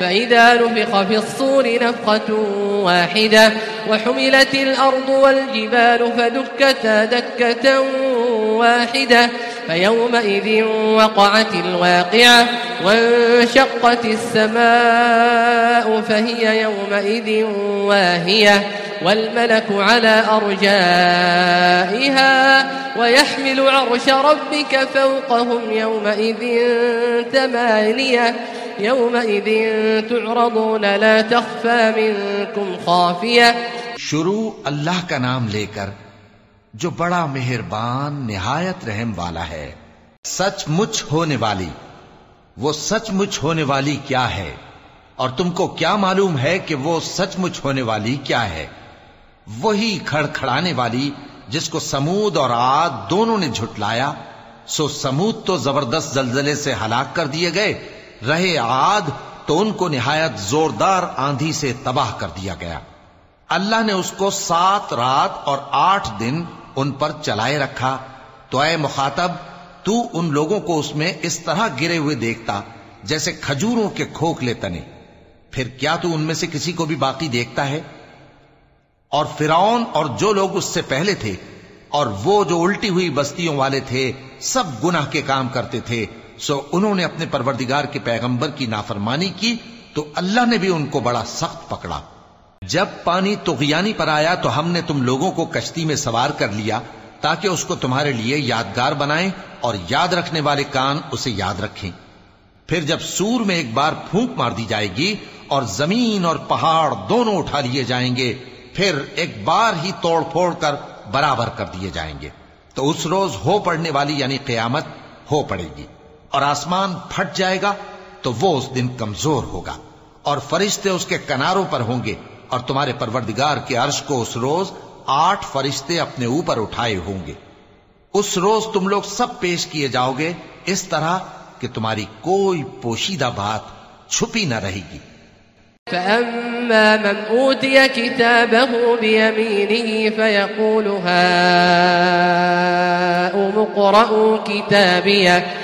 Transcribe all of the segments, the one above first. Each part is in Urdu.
فإذا نفخ في الصور نفخة واحدة وحملت الأرض والجبال فدكتا دكة واحدة فيومئذ وقعت الواقعة وانشقت السماء فهي يومئذ واهية والملك على أرجائها ويحمل عرش ربك فوقهم يومئذ ثمانية يومئذ تعرضون لا تخفى منكم خافية. شروع اللہ کا نام لے کر جو بڑا مہربان نہایت رحم والا ہے، سچ مچ ہونے والی، وہ سچ مچ ہونے والی کیا ہے؟ اور تم کو کیا معلوم ہے کہ وہ سچ مچ ہونے والی کیا ہے؟ وہی کھڑ کھڑانے والی جس کو سمود اور آد دونوں نے جھٹلایا، سو سمود تو زبردست زلزلے سے ہلاک کر دیے گئے رہے آد تو ان کو نہایت زوردار آندھی سے تباہ کر دیا گیا۔ اللہ نے اس کو سات رات اور آٹھ دن ان پر چلائے رکھا۔ تو اے مخاطب، تو ان لوگوں کو اس میں اس طرح گرے ہوئے دیکھتا جیسے کھجوروں کے کھوکھلے تنے۔ پھر کیا تو ان میں سے کسی کو بھی باقی دیکھتا ہے؟ اور فرعون اور جو لوگ اس سے پہلے تھے اور وہ جو الٹی ہوئی بستیوں والے تھے، سب گناہ کے کام کرتے تھے۔ سو انہوں نے اپنے پروردگار کے پیغمبر کی نافرمانی کی تو اللہ نے بھی ان کو بڑا سخت پکڑا۔ جب پانی تغیانی پر آیا تو ہم نے تم لوگوں کو کشتی میں سوار کر لیا تاکہ اس کو تمہارے لیے یادگار بنائیں اور یاد رکھنے والے کان اسے یاد رکھیں۔ پھر جب سور میں ایک بار پھونک مار دی جائے گی اور زمین اور پہاڑ دونوں اٹھا لیے جائیں گے، پھر ایک بار ہی توڑ پھوڑ کر برابر کر دیے جائیں گے۔ تو اس روز ہو پڑنے والی یعنی قیامت ہو پڑے گی۔ اور آسمان پھٹ جائے گا تو وہ اس دن کمزور ہوگا اور فرشتے اس کے کناروں پر ہوں گے اور تمہارے پروردگار کے عرش کو اس روز آٹھ فرشتے اپنے اوپر اٹھائے ہوں گے۔ اس روز تم لوگ سب پیش کیے جاؤ گے اس طرح کہ تمہاری کوئی پوشیدہ بات چھپی نہ رہے گی۔ فأما من أوتي كتابه بيمينه فيقول هاؤم اقرءوا كتابيه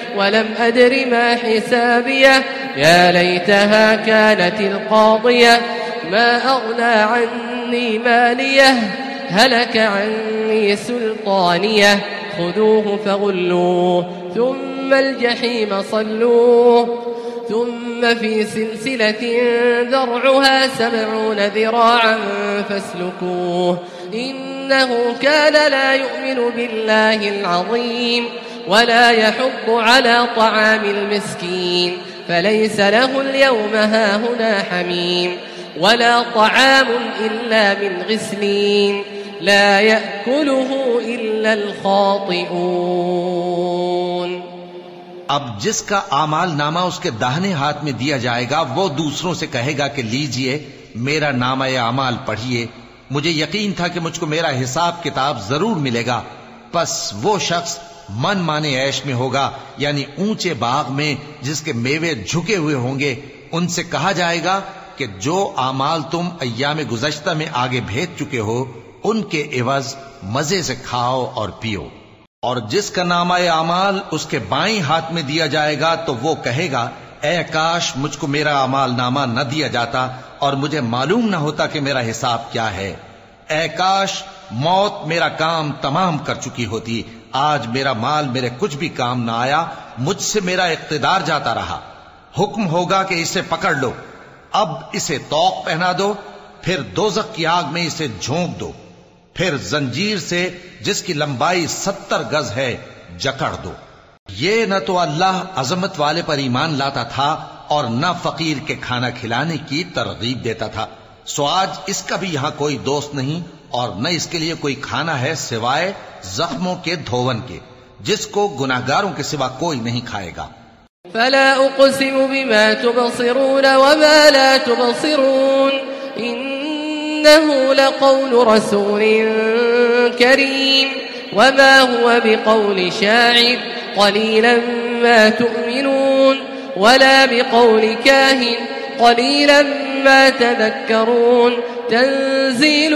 ولم أدر ما حسابيه. يا ليتها كانت القاضية. ما أغنى عني ماليه. هلك عني سلطانيه. خذوه فغلوه. ثم الجحيم صلوه. ثم في سلسلة ذرعها سبعون ذراعا فاسلكوه. إنه كان لا يؤمن بالله العظيم. ولا يحض على طعام المسكين فليس له اليوم هاهنا حميم ولا طعام إلا من غسلين لا يأكله إلا الخاطئون اب جس کا آمال نامہ اس کے داہنے ہاتھ میں دیا جائے گا، وہ دوسروں سے کہے گا کہ لیجیے، میرا نامہ اعمال پڑھیے مجھے یقین تھا کہ مجھ کو میرا حساب کتاب ضرور ملے گا۔ پس وہ شخص من مانے عیش میں ہوگا یعنی اونچے باغ میں جس کے میوے جھکے ہوئے ہوں گے، ان سے کہا جائے گا کہ جو اعمال تم ایام گزشتہ میں آگے بھیج چکے ہو، ان کے عوض مزے سے کھاؤ اور پیو۔ اور جس کا نامہ اعمال اس کے بائیں ہاتھ میں دیا جائے گا، تو وہ کہے گا، اے کاش مجھ کو میرا اعمال نامہ نہ دیا جاتا اور مجھے معلوم نہ ہوتا کہ میرا حساب کیا ہے۔ اے کاش موت میرا کام تمام کر چکی ہوتی آج میرا مال میرے کچھ بھی کام نہ آیا، مجھ سے میرا اقتدار جاتا رہا۔ حکم ہوگا کہ اسے پکڑ لو۔ اب اسے توق پہنا دو، پھر دوزک کی آگ میں اسے جھونک دو۔ پھر زنجیر سے، جس کی لمبائی ستر گز ہے، جکڑ دو۔ یہ نہ تو اللہ عظمت والے پر ایمان لاتا تھا اور نہ فقیر کے کھانا کھلانے کی ترغیب دیتا تھا۔ سو آج اس کا بھی یہاں کوئی دوست نہیں۔ اور نہ اس کے لیے کوئی کھانا ہے سوائے زخموں کے دھون کے، جس کو گناہگاروں کے سوا کوئی نہیں کھائے گا۔ فلا أقسم بما تبصرون وما لا تبصرون إنه لقول رسول كريم وما هو بقول شاعر قليلا ما تؤمنون، ولا بقول كاهن قليلا ما تذكرون تنزيل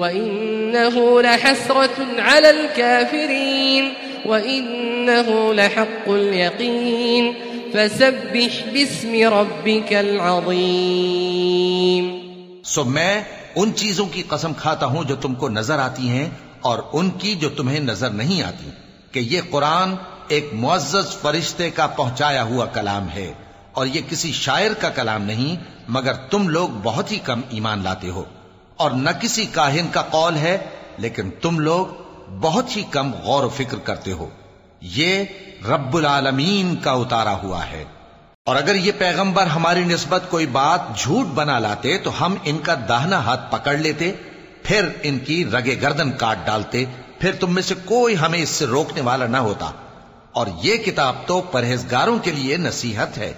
وإنه لحسرة على الكافرين وإنه لحق اليقين فسبح باسم ربك العظيم سو میں ان چیزوں کی قسم کھاتا ہوں جو تم کو نظر آتی ہیں اور ان کی جو تمہیں نظر نہیں آتی کہ یہ قرآن ایک معزز فرشتے کا پہنچایا ہوا کلام ہے اور یہ کسی شاعر کا کلام نہیں مگر تم لوگ بہت ہی کم ایمان لاتے ہو۔ اور نہ کسی کاہن کا قول ہے، لیکن تم لوگ بہت ہی کم غور و فکر کرتے ہو۔ یہ رب العالمین کا اتارا ہوا ہے۔ اور اگر یہ پیغمبر ہماری نسبت کوئی بات جھوٹ بنا لاتے تو ہم ان کا داہنا ہاتھ پکڑ لیتے، پھر ان کی رگے گردن کاٹ ڈالتے، پھر تم میں سے کوئی ہمیں اس سے روکنے والا نہ ہوتا۔ اور یہ کتاب تو پرہیزگاروں کے لیے نصیحت ہے۔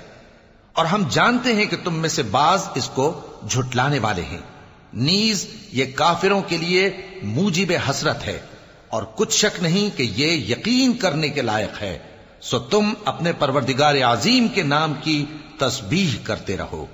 اور ہم جانتے ہیں کہ تم میں سے بعض اس کو جھٹلانے والے ہیں۔ نیز یہ کافروں کے لیے موجب حسرت ہے اور کچھ شک نہیں کہ یہ یقین کرنے کے لائق ہے، سو تم اپنے پروردگار عظیم کے نام کی تسبیح کرتے رہو۔